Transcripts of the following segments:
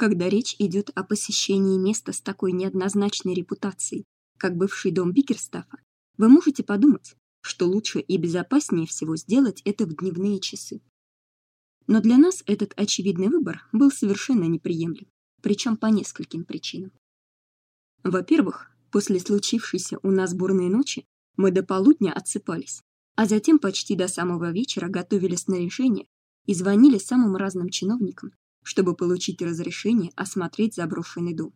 когда речь идет о посещении места с такой неоднозначной репутацией, как бывший дом Бикерстафа, вы можете подумать, что лучше и безопаснее всего сделать это в дневные часы. Но для нас этот очевидный выбор был совершенно неприемлем, причем по нескольким причинам. Во-первых, после случившейся у нас бурной ночи мы до полудня отсыпались, а затем почти до самого вечера готовили снаряжение и звонили самым разным чиновникам, чтобы получить разрешение осмотреть заброшенный дом.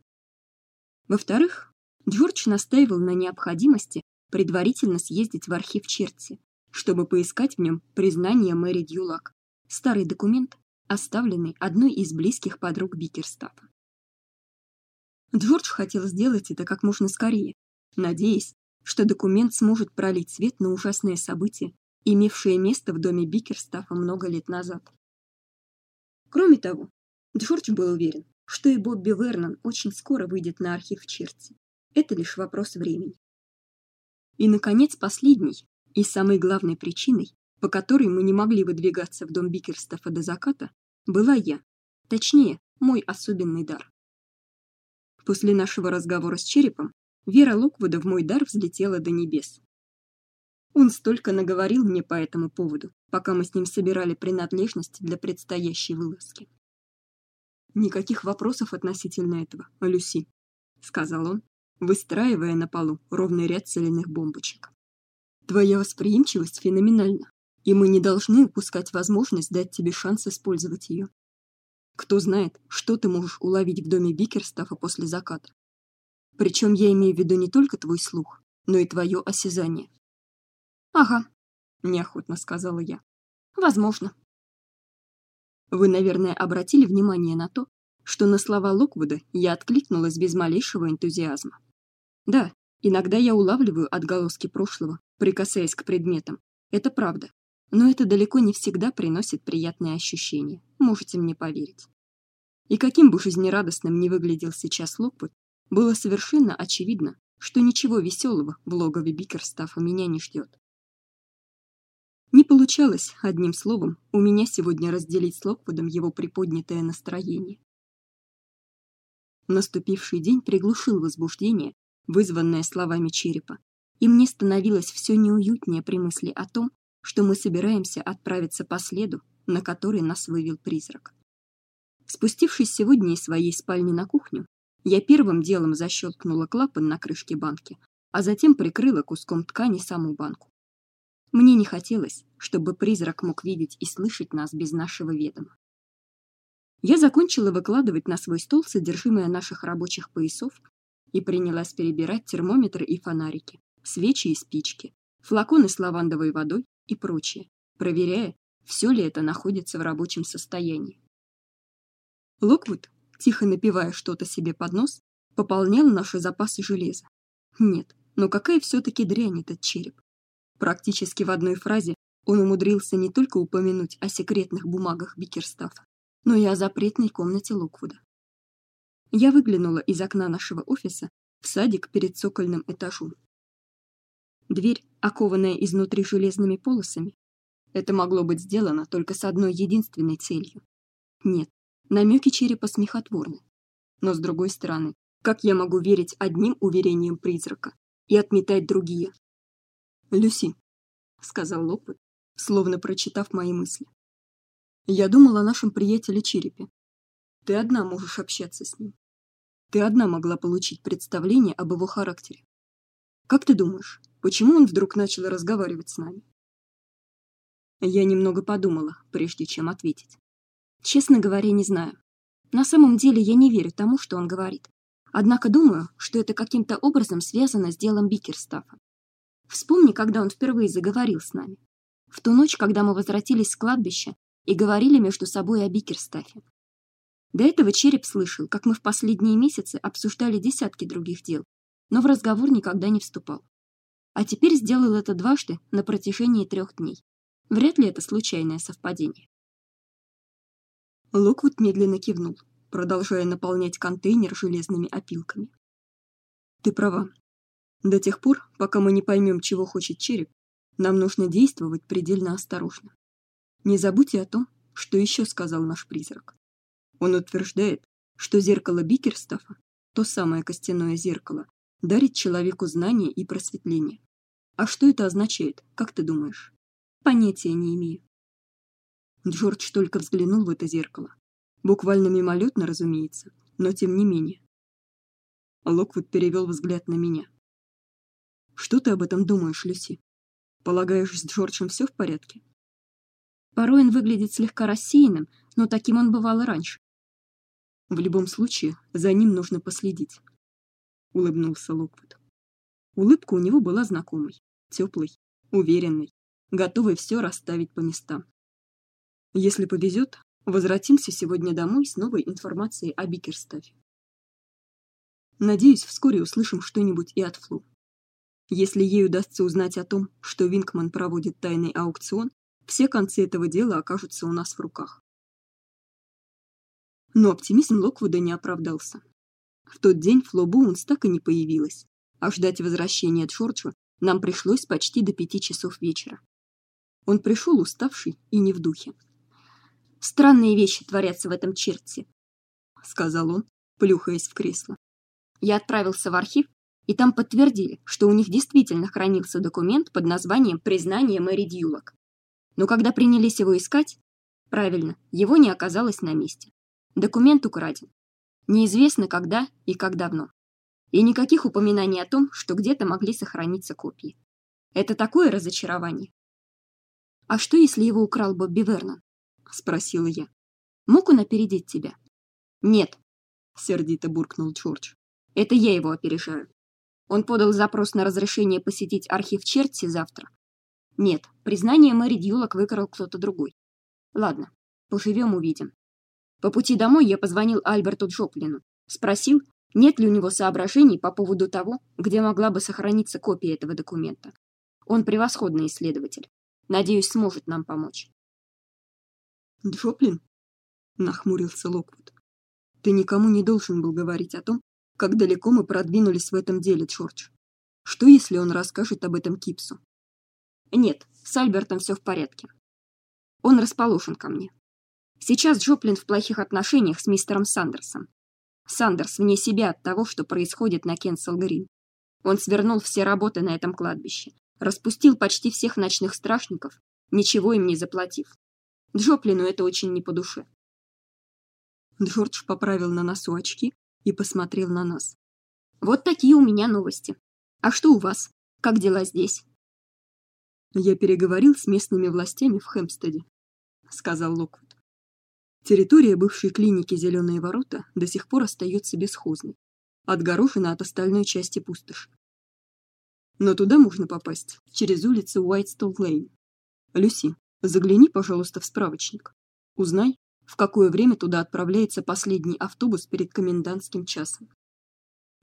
Во-вторых, Джордж настаивал на необходимости предварительно съездить в архив Черти, чтобы поискать в нем признание Мэри Дьюлак, старый документ, оставленный одной из близких подруг Бикерстафа. Джордж хотел сделать это как можно скорее, надеясь, что документ сможет пролить свет на ужасные события, имевшие место в доме Бикерстафа много лет назад. Кроме того, Джордж был уверен, что и Бобби Вернон очень скоро выйдет на архив Черти. Это лишь вопрос времени. И наконец, последний и самой главной причиной, по которой мы не могли выдвигаться в дом Бикерстафа до заката, была я, точнее, мой особенный дар. После нашего разговора с черепом вера Локвуда в мой дар взлетела до небес. Он столько наговорил мне по этому поводу, пока мы с ним собирали принадлежности для предстоящей вылазки. Никаких вопросов относительно этого, Люси, сказал он, выстраивая на полу ровный ряд соляных бомбочек. Твоя восприимчивость феноменальна, и мы не должны упускать возможность дать тебе шанс использовать ее. Кто знает, что ты можешь уловить в доме Бикерстафа после заката. Причем я имею в виду не только твой слух, но и твое осязание. Ага, неохотно сказала я. Возможно. Вы, наверное, обратили внимание на то, что на слова Локвуда я откликнулась без малейшего энтузиазма. Да, иногда я улавливаю отголоски прошлого, прикасаясь к предметам. Это правда. Но это далеко не всегда приносит приятные ощущения. Можете мне поверить. И каким бы жизнерадостным ни выглядел сейчас Локвуд, было совершенно очевидно, что ничего веселого в логове Бикерстафа меня не ждет. Не получалось, одним словом, у меня сегодня разделить с Локвудом его приподнятое настроение. Наступивший день приглушил возбуждение, вызванное словами черепа, и мне становилось все неуютнее при мысли о том, что мы собираемся отправиться по следу, на который нас вывел призрак. Спустившись сегодня из своей спальни на кухню, я первым делом защелкнула клапан на крышке банки, а затем прикрыла куском ткани саму банку. Мне не хотелось, чтобы призрак мог видеть и слышать нас без нашего ведома. Я закончила выкладывать на свой стол содержимое наших рабочих поясов и принялась перебирать термометры и фонарики, свечи и спички, флаконы с лавандовой водой и прочее, проверяя, все ли это находится в рабочем состоянии. Локвуд, тихо напивая что-то себе под нос, пополнял наши запасы железа. Нет, но какая все таки дрянь этот череп. Практически в одной фразе он умудрился не только упомянуть о секретных бумагах Бикерстафа, но и о запретной комнате Локвуда. Я выглянула из окна нашего офиса в садик перед цокольным этажом. Дверь, окованная изнутри железными полосами, это могло быть сделано только с одной единственной целью. Нет, намеки черепа смехотворны. Но с другой стороны, как я могу верить одним уверениям призрака и отметать другие? Люси, сказал Локвуд, словно прочитав мои мысли. Я думал о нашем приятеле Черепе. Ты одна можешь общаться с ним. Ты одна могла получить представление об его характере. Как ты думаешь, почему он вдруг начал разговаривать с нами? Я немного подумала, прежде чем ответить. Честно говоря, не знаю. На самом деле я не верю тому, что он говорит. Однако думаю, что это каким-то образом связано с делом Бикерстафа. Вспомни, когда он впервые заговорил с нами. В ту ночь, когда мы возвратились с кладбища, и говорили между собой о Бикерстафе. До этого Череп слышал, как мы в последние месяцы обсуждали десятки других дел, но в разговор никогда не вступал. А теперь сделал это дважды на протяжении трех дней. Вряд ли это случайное совпадение. Локвуд медленно кивнул, продолжая наполнять контейнер железными опилками. Ты права. До тех пор, пока мы не поймем, чего хочет череп, нам нужно действовать предельно осторожно. Не забудьте о том, что еще сказал наш призрак. Он утверждает, что зеркало Бикерстафа, то самое костяное зеркало, дарит человеку знания и просветление. А что это означает, как ты думаешь? Понятия не имею. Джордж только взглянул в это зеркало. Буквально мимолетно, разумеется, но тем не менее. Локвуд перевел взгляд на меня. Что ты об этом думаешь, Люси? Полагаешь, с Джорджем все в порядке? Порой он выглядит слегка рассеянным, но таким он бывал и раньше. В любом случае, за ним нужно последить, улыбнулся Локвуд. Улыбка у него была знакомой, теплой, уверенной, готовой все расставить по местам. Если повезет, возвратимся сегодня домой с новой информацией о Бикерстафе. Надеюсь, вскоре услышим что-нибудь и от Флу. Если ей удастся узнать о том, что Винкман проводит тайный аукцион, все концы этого дела окажутся у нас в руках. Но оптимизм Локвуда не оправдался. В тот день Фло Боунс так и не появилась, а ждать возвращения Джорджа нам пришлось почти до пяти часов вечера. Он пришел уставший и не в духе. Странные вещи творятся в этом черте, сказал он, плюхаясь в кресло. Я отправился в архив, и там подтвердили, что у них действительно хранился документ под названием Признание Мэри Дьюлок. Но когда принялись его искать, правильно, его не оказалось на месте. Документ украден. Неизвестно когда и как давно. И никаких упоминаний о том, что где-то могли сохраниться копии. Это такое разочарование. А что, если его украл Бобби Вернон? спросила я. Мог он опередить тебя? Нет, сердито буркнул Джордж. Это я его опережаю. Он подал запрос на разрешение посетить архив Черти завтра. Нет, признание Мэри Дьюлок выкрал кто-то другой. Ладно, поживем увидим. По пути домой я позвонил Альберту Джоплину, спросил, нет ли у него соображений по поводу того, где могла бы сохраниться копия этого документа. Он превосходный исследователь. Надеюсь, сможет нам помочь. Джоплин нахмурился Локвуд. Ты никому не должен был говорить о том, как далеко мы продвинулись в этом деле, Джордж. Что если он расскажет об этом Кипсу? Нет, с Альбертом все в порядке. Он расположен ко мне. Сейчас Джоплин в плохих отношениях с мистером Сандерсом. Сандерс вне себя от того, что происходит на Кенсел-Грин. Он свернул все работы на этом кладбище, распустил почти всех ночных страшников, ничего им не заплатив. Джоплину это очень не по душе. Джордж поправил на носу очки и посмотрел на нас. Вот такие у меня новости. А что у вас? Как дела здесь? Я переговорил с местными властями в Хэмпстеде, сказал Локвуд. Территория бывшей клиники Зеленые ворота до сих пор остается бесхозной, отгорожена от остальной части пустоши. Но туда можно попасть через улицу Уайтстол-Лейн. Люси, загляни, пожалуйста, в справочник. Узнай, в какое время туда отправляется последний автобус перед комендантским часом.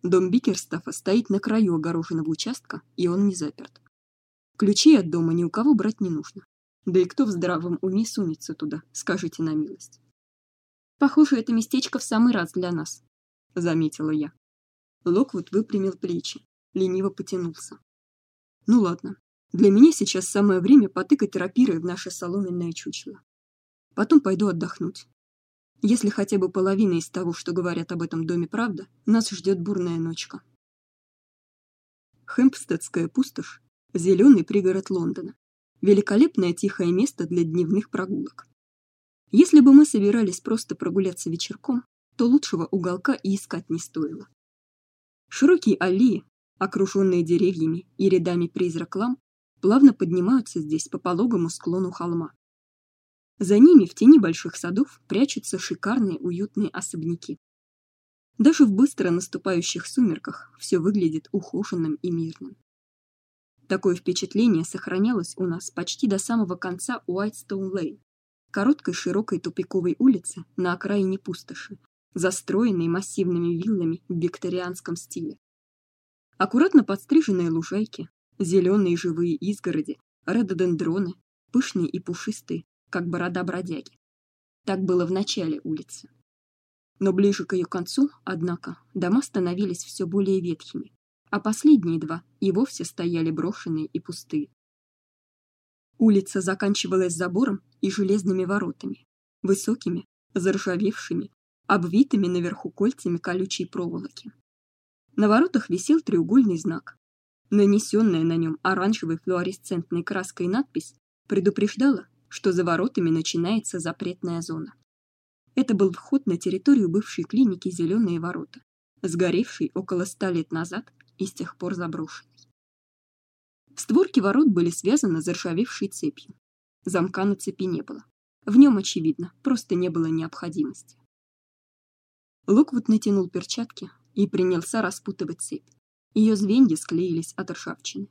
Дом Бикерстафа стоит на краю огороженного участка, и он не заперт. Ключи от дома ни у кого брать не нужно. Да и кто в здравом уме сунется туда, скажите на милость. Похоже, это местечко в самый раз для нас, заметила я. Локвуд выпрямил плечи, лениво потянулся. Ну ладно. Для меня сейчас самое время потыкать рапирой в наше соломенное чучело. Потом пойду отдохнуть. Если хотя бы половина из того, что говорят об этом доме, правда, нас ждет бурная ночка. Хэмпстедская пустошь зеленый пригород Лондона. Великолепное тихое место для дневных прогулок. Если бы мы собирались просто прогуляться вечерком, то лучшего уголка и искать не стоило. Широкие аллеи, окруженные деревьями и рядами призрак-лам, плавно поднимаются здесь по пологому склону холма. За ними в тени больших садов прячутся шикарные уютные особняки. Даже в быстро наступающих сумерках все выглядит ухоженным и мирным. Такое впечатление сохранялось у нас почти до самого конца Уайтстоун-Лейн, короткой широкой тупиковой улицы на окраине пустоши, застроенной массивными виллами в викторианском стиле. Аккуратно подстриженные лужайки, зеленые живые изгороди, рододендроны, пышные и пушистые, как борода бродяги. Так было в начале улицы. Но ближе к ее концу, однако, дома становились все более ветхими, а последние два и вовсе стояли брошенные и пустые. Улица заканчивалась забором и железными воротами, высокими, заржавевшими, обвитыми наверху кольцами колючей проволоки. На воротах висел треугольный знак. Нанесенная на нем оранжевой флуоресцентной краской надпись предупреждала, что за воротами начинается запретная зона. Это был вход на территорию бывшей клиники Зеленые ворота, сгоревшей около ста лет назад и с тех пор заброшенной. Створки ворот были связаны заржавевшей цепью. Замка на цепи не было. В нем очевидно, просто не было необходимости. Локвуд натянул перчатки и принялся распутывать цепь. Ее звенья склеились от ржавчины.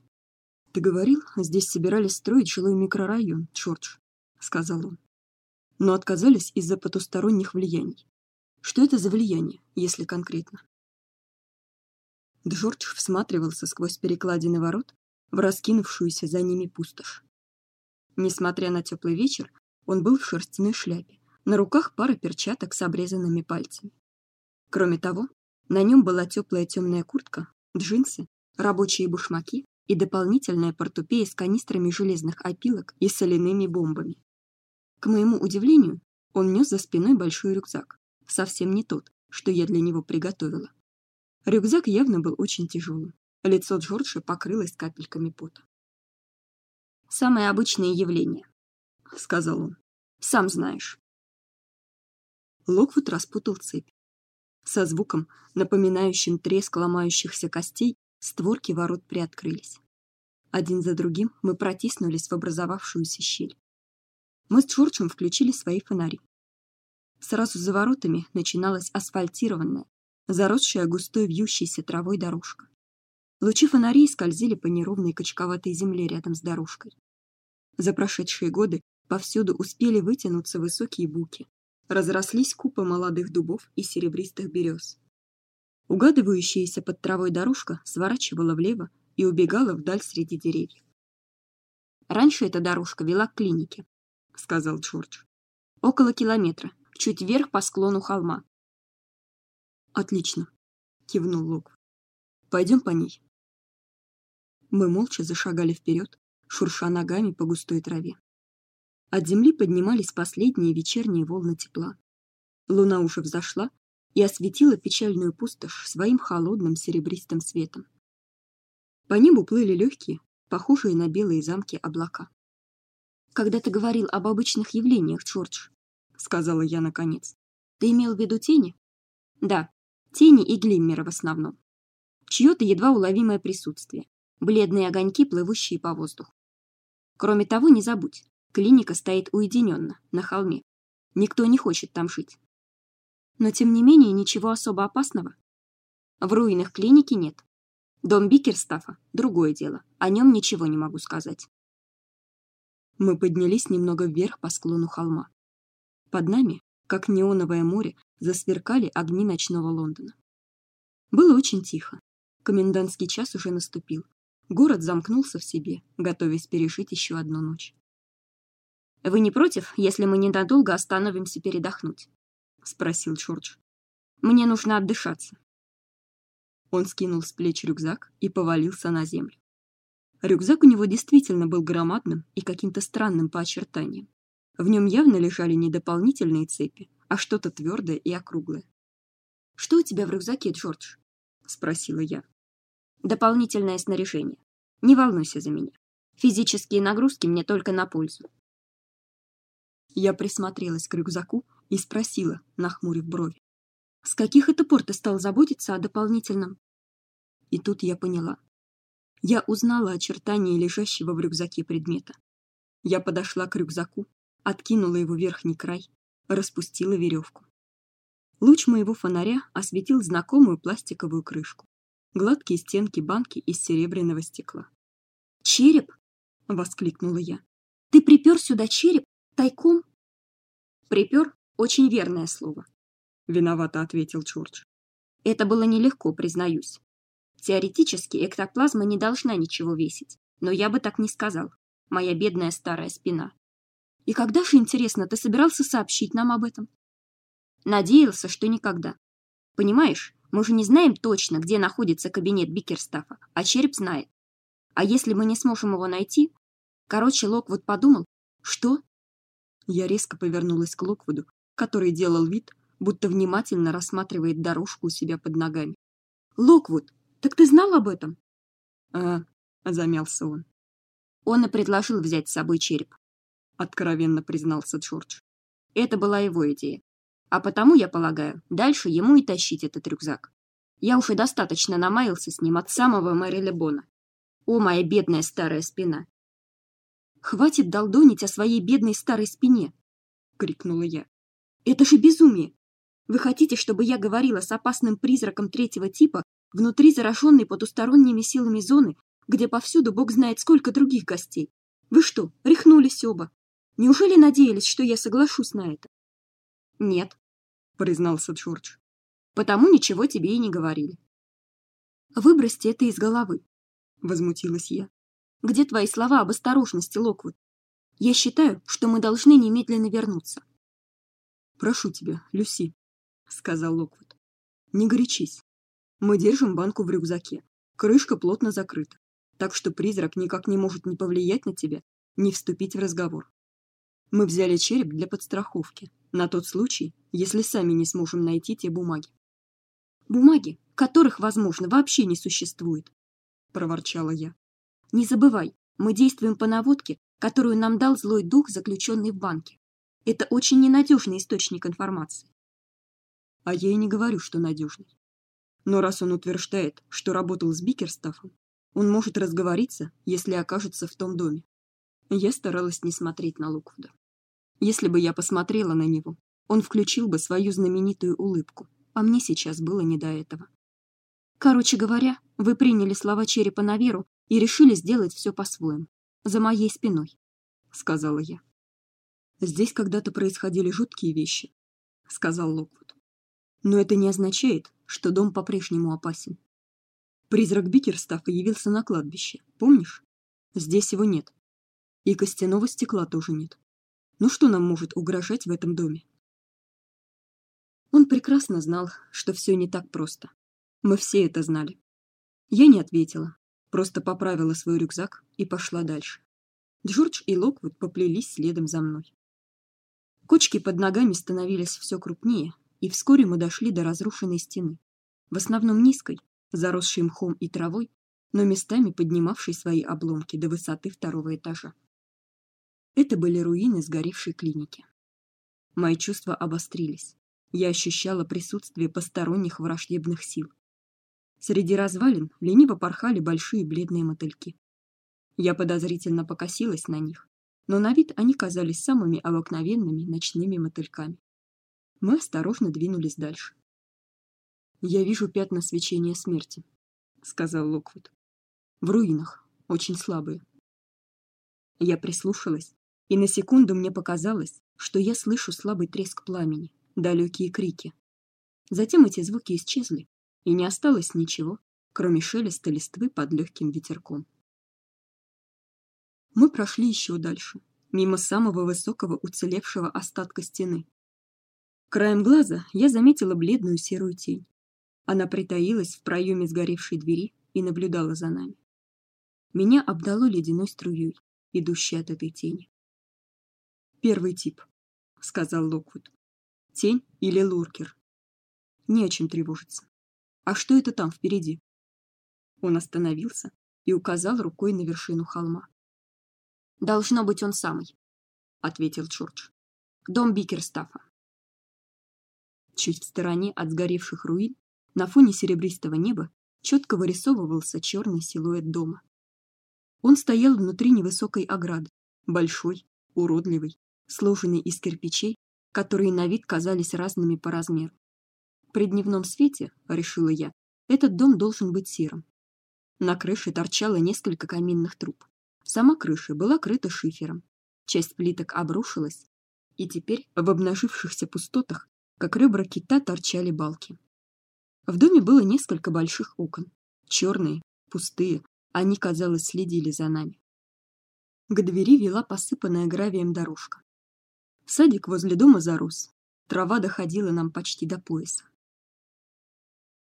Ты говорил, здесь собирались строить жилой микрорайон, Джордж, сказал он. Но отказались из-за потусторонних влияний. Что это за влияние, если конкретно? Джордж всматривался сквозь перекладины ворот в раскинувшуюся за ними пустошь. Несмотря на теплый вечер, он был в шерстяной шляпе, на руках пара перчаток с обрезанными пальцами. Кроме того, на нем была теплая темная куртка, джинсы, рабочие башмаки и дополнительная портупея с канистрами железных опилок и соляными бомбами. К моему удивлению, он нес за спиной большой рюкзак, совсем не тот, что я для него приготовила. Рюкзак явно был очень тяжелым. Лицо Джорджа покрылось капельками пота. Самое обычное явление, сказал он. Сам знаешь. Локвуд распутал цепь. Со звуком, напоминающим треск ломающихся костей, створки ворот приоткрылись. Один за другим мы протиснулись в образовавшуюся щель. Мы с Джорджем включили свои фонари. Сразу за воротами начиналась асфальтированная, заросшая густой вьющейся травой дорожка. Лучи фонарей скользили по неровной качковатой земле рядом с дорожкой. За прошедшие годы повсюду успели вытянуться высокие буки, разрослись купы молодых дубов и серебристых берез. Угадывающаяся под травой дорожка сворачивала влево и убегала вдаль среди деревьев. Раньше эта дорожка вела к клинике, сказал Джордж. Около километра, чуть вверх по склону холма. Отлично, кивнул Лук. Пойдем по ней. Мы молча зашагали вперед, шурша ногами по густой траве. От земли поднимались последние вечерние волны тепла. Луна уже взошла и осветила печальную пустошь своим холодным серебристым светом. По небу плыли легкие, похожие на белые замки облака. Когда ты говорил об обычных явлениях, Джордж, сказала я наконец. Ты имел в виду тени? Да, тени и глиммеры в основном. Чьё-то едва уловимое присутствие, бледные огоньки, плывущие по воздуху. Кроме того, не забудь, клиника стоит уединенно, на холме. Никто не хочет там жить. Но тем не менее ничего особо опасного. В руинах клиники нет. Дом Бикерстафа другое дело. О нем ничего не могу сказать. Мы поднялись немного вверх по склону холма. Под нами, как неоновое море, засверкали огни ночного Лондона. Было очень тихо. Комендантский час уже наступил. Город замкнулся в себе, готовясь пережить еще одну ночь. Вы не против, если мы ненадолго остановимся передохнуть? спросил Джордж. Мне нужно отдышаться. Он скинул с плеч рюкзак и повалился на землю. Рюкзак у него действительно был громадным и каким-то странным по очертаниям. В нем явно лежали не дополнительные цепи, а что-то твердое и округлое. Что у тебя в рюкзаке, Джордж? спросила я. Дополнительное снаряжение. Не волнуйся за меня. Физические нагрузки мне только на пользу. Я присмотрелась к рюкзаку и спросила, нахмурив брови: "С каких это пор ты стал заботиться о дополнительном?" И тут я поняла. Я узнала очертания лежащего в рюкзаке предмета. Я подошла к рюкзаку, откинула его верхний край, распустила веревку. Луч моего фонаря осветил знакомую пластиковую крышку, гладкие стенки банки из серебряного стекла. Череп, воскликнула я. Ты припер сюда череп тайком? Припер очень верное слово, виновато ответил Джордж. Это было нелегко, признаюсь. Теоретически эктоплазма не должна ничего весить, но я бы так не сказал. Моя бедная старая спина. И когда же, интересно, ты собирался сообщить нам об этом? Надеялся, что никогда. Понимаешь, мы же не знаем точно, где находится кабинет Бикерстафа, а череп знает. А если мы не сможем его найти? Короче, Локвуд подумал, что? Я резко повернулась к Локвуду, который делал вид, будто внимательно рассматривает дорожку у себя под ногами. Локвуд, так ты знал об этом? А, замялся он. Он и предложил взять с собой череп, откровенно признался Джордж. Это была его идея. А потому, я полагаю, дальше ему и тащить этот рюкзак. Я уже достаточно намаялся с ним от самого Мэрилебона. О, моя бедная старая спина. Хватит долдонить о своей бедной старой спине, крикнула я. Это же безумие. Вы хотите, чтобы я говорила с опасным призраком третьего типа внутри зараженной потусторонними силами зоны, где повсюду бог знает сколько других гостей? Вы что, рехнулись оба? Неужели надеялись, что я соглашусь на это? Нет, признался Джордж. Потому ничего тебе и не говорили. Выбросьте это из головы, возмутилась я. Где твои слова об осторожности, Локвуд? Я считаю, что мы должны немедленно вернуться. Прошу тебя, Люси, сказал Локвуд. Не горячись. Мы держим банку в рюкзаке. Крышка плотно закрыта, так что призрак никак не может ни повлиять на тебя, ни вступить в разговор. Мы взяли череп для подстраховки, на тот случай, если сами не сможем найти те бумаги. Бумаги, которых, возможно, вообще не существует, проворчала я. Не забывай, мы действуем по наводке, которую нам дал злой дух, заключенный в банке. Это очень ненадежный источник информации. А я и не говорю, что надежный. Но раз он утверждает, что работал с Бикерстафом, он может разговориться, если окажется в том доме. Я старалась не смотреть на Луквуда. Если бы я посмотрела на него, он включил бы свою знаменитую улыбку, а мне сейчас было не до этого. Короче говоря, вы приняли слова черепа на веру и решили сделать все по-своему, за моей спиной, сказала я. Здесь когда-то происходили жуткие вещи, сказал Локвуд. Но это не означает, что дом по-прежнему опасен. Призрак Бикерстафа явился на кладбище, помнишь? Здесь его нет. И костяного стекла тоже нет. Ну что нам может угрожать в этом доме? Он прекрасно знал, что все не так просто. Мы все это знали. Я не ответила, просто поправила свой рюкзак и пошла дальше. Джордж и Локвуд поплелись следом за мной. Кочки под ногами становились все крупнее, и вскоре мы дошли до разрушенной стены, в основном низкой, заросшей мхом и травой, но местами поднимавшей свои обломки до высоты второго этажа. Это были руины сгоревшей клиники. Мои чувства обострились. Я ощущала присутствие посторонних враждебных сил. Среди развалин лениво порхали большие бледные мотыльки. Я подозрительно покосилась на них, но на вид они казались самыми обыкновенными ночными мотыльками. Мы осторожно двинулись дальше. Я вижу пятна свечения смерти, сказал Локвуд. В руинах, очень слабые. Я прислушалась и на секунду мне показалось, что я слышу слабый треск пламени, далекие крики. Затем эти звуки исчезли, и не осталось ничего, кроме шелеста листвы под легким ветерком. Мы прошли еще дальше, мимо самого высокого уцелевшего остатка стены. Краем глаза я заметила бледную серую тень. Она притаилась в проеме сгоревшей двери и наблюдала за нами. Меня обдало ледяной струей, идущей от этой тени. Первый тип, сказал Локвуд. Тень или луркер? Не о чем тревожиться. А что это там впереди? Он остановился и указал рукой на вершину холма. Должно быть он самый, ответил Джордж. Дом Бикерстафа. Чуть в стороне от сгоревших руин, на фоне серебристого неба, четко вырисовывался черный силуэт дома. Он стоял внутри невысокой ограды, большой, уродливый, сложенный из кирпичей, которые на вид казались разными по размеру. При дневном свете, решила я, этот дом должен быть серым. На крыше торчало несколько каминных труб. Сама крыша была крыта шифером. Часть плиток обрушилась, и теперь в обнажившихся пустотах, как ребра кита, торчали балки. В доме было несколько больших окон, черные, пустые, они, казалось, следили за нами. К двери вела посыпанная гравием дорожка. Садик возле дома зарос. Трава доходила нам почти до пояса.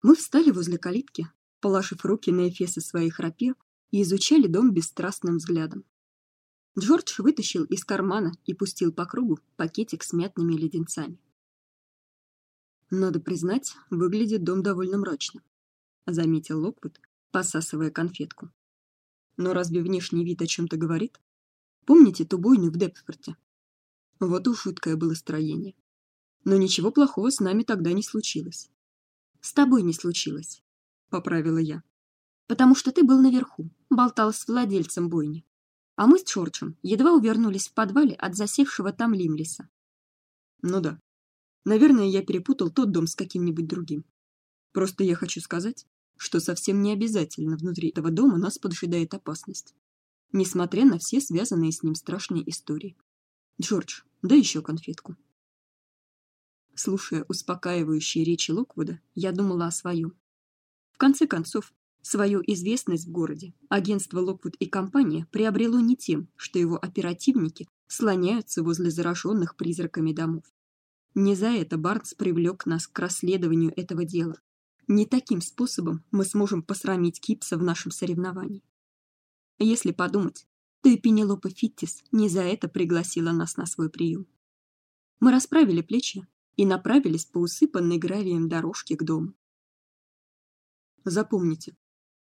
Мы встали возле калитки, положив руки на эфесы своих рапир и изучали дом бесстрастным взглядом. Джордж вытащил из кармана и пустил по кругу пакетик с мятными леденцами. Надо признать, выглядит дом довольно мрачно, заметил Локвуд, посасывая конфетку. Но разве внешний вид о чем то говорит? Помните ту бойню в Депфорте? Вот уж жуткое было строение. Но ничего плохого с нами тогда не случилось. С тобой не случилось, поправила я. Потому что ты был наверху, болтал с владельцем бойни. А мы с Чорчем едва увернулись в подвале от засевшего там Лимлиса. Ну да. Наверное, я перепутал тот дом с каким-нибудь другим. Просто я хочу сказать, что совсем не обязательно внутри этого дома нас поджидает опасность, несмотря на все связанные с ним страшные истории. Джордж, дай еще конфетку. Слушая успокаивающие речи Локвуда, я думала о своем. В конце концов, свою известность в городе агентство Локвуд и компания приобрело не тем, что его оперативники слоняются возле зараженных призраками домов. Не за это Барнс привлек нас к расследованию этого дела. Не таким способом мы сможем посрамить Кипса в нашем соревновании. Если подумать, то и Пенелопа Фиттис не за это пригласила нас на свой прием. Мы расправили плечи и направились по усыпанной гравием дорожке к дому. Запомните,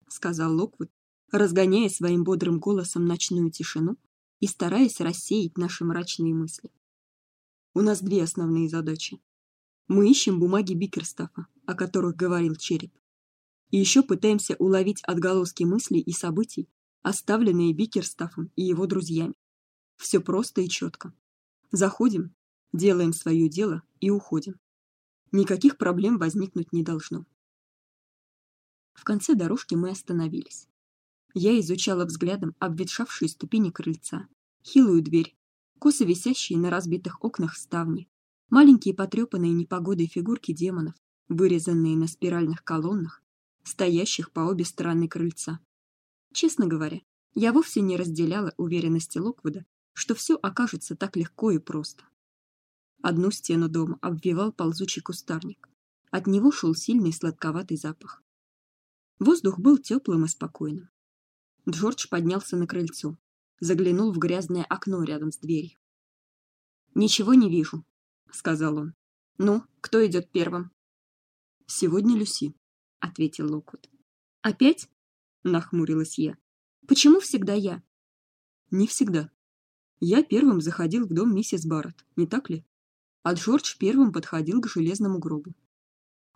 сказал Локвуд, разгоняя своим бодрым голосом ночную тишину и стараясь рассеять наши мрачные мысли. У нас две основные задачи. Мы ищем бумаги Бикерстафа, о которых говорил череп. И еще пытаемся уловить отголоски мыслей и событий, оставленные Бикерстафом и его друзьями. Все просто и четко. Заходим, делаем свое дело и уходим. Никаких проблем возникнуть не должно. В конце дорожки мы остановились. Я изучала взглядом обветшавшие ступени крыльца, хилую дверь, косо висящие на разбитых окнах ставни, маленькие потрепанные непогодой фигурки демонов, вырезанные на спиральных колоннах, стоящих по обе стороны крыльца. Честно говоря, я вовсе не разделяла уверенности Локвуда, что все окажется так легко и просто. Одну стену дома обвивал ползучий кустарник. От него шел сильный сладковатый запах. Воздух был теплым и спокойным. Джордж поднялся на крыльцо, заглянул в грязное окно рядом с дверью. Ничего не вижу, сказал он. Ну, кто идет первым? Сегодня Люси, ответил Локвуд. Опять? нахмурилась я. Почему всегда я? Не всегда. Я первым заходил в дом миссис Барретт, не так ли? А Джордж первым подходил к железному гробу.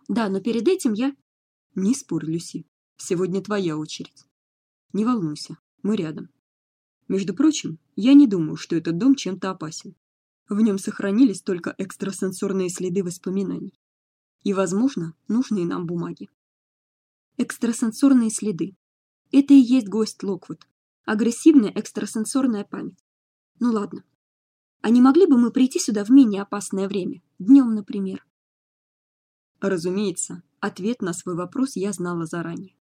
Да, но перед этим я Не спорь, Люси. Сегодня твоя очередь. Не волнуйся, мы рядом. Между прочим, я не думаю, что этот дом чем-то опасен. В нем сохранились только экстрасенсорные следы воспоминаний и, возможно, нужные нам бумаги. Экстрасенсорные следы. Это и есть гость Локвуд. Агрессивная экстрасенсорная память. Ну ладно. А не могли бы мы прийти сюда в менее опасное время, днем, например? Разумеется, ответ на свой вопрос я знала заранее.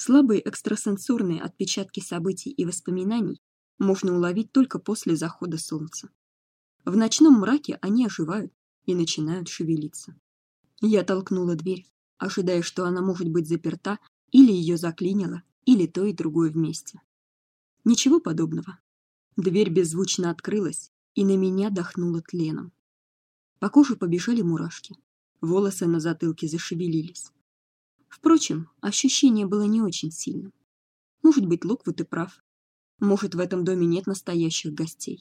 Слабые экстрасенсорные отпечатки событий и воспоминаний можно уловить только после захода солнца. В ночном мраке они оживают и начинают шевелиться. Я толкнула дверь, ожидая, что она может быть заперта или ее заклинило, или то и другое вместе. Ничего подобного. Дверь беззвучно открылась, и на меня дохнуло тленом. По коже побежали мурашки. Волосы на затылке зашевелились. Впрочем, ощущение было не очень сильным. Может быть, Локвуд и прав. Может, в этом доме нет настоящих гостей.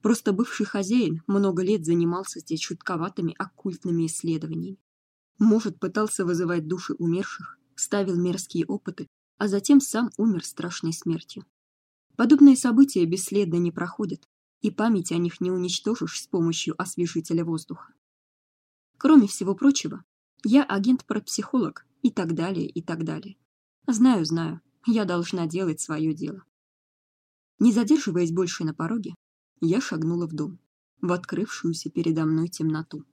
Просто бывший хозяин много лет занимался здесь чутковатыми оккультными исследованиями. Может, пытался вызывать души умерших, ставил мерзкие опыты, а затем сам умер страшной смертью. Подобные события бесследно не проходят, и память о них не уничтожишь с помощью освежителя воздуха. Кроме всего прочего, я агент-парапсихолог и так далее, и так далее. Знаю, знаю, я должна делать свое дело. Не задерживаясь больше на пороге, я шагнула в дом, в открывшуюся передо мной темноту.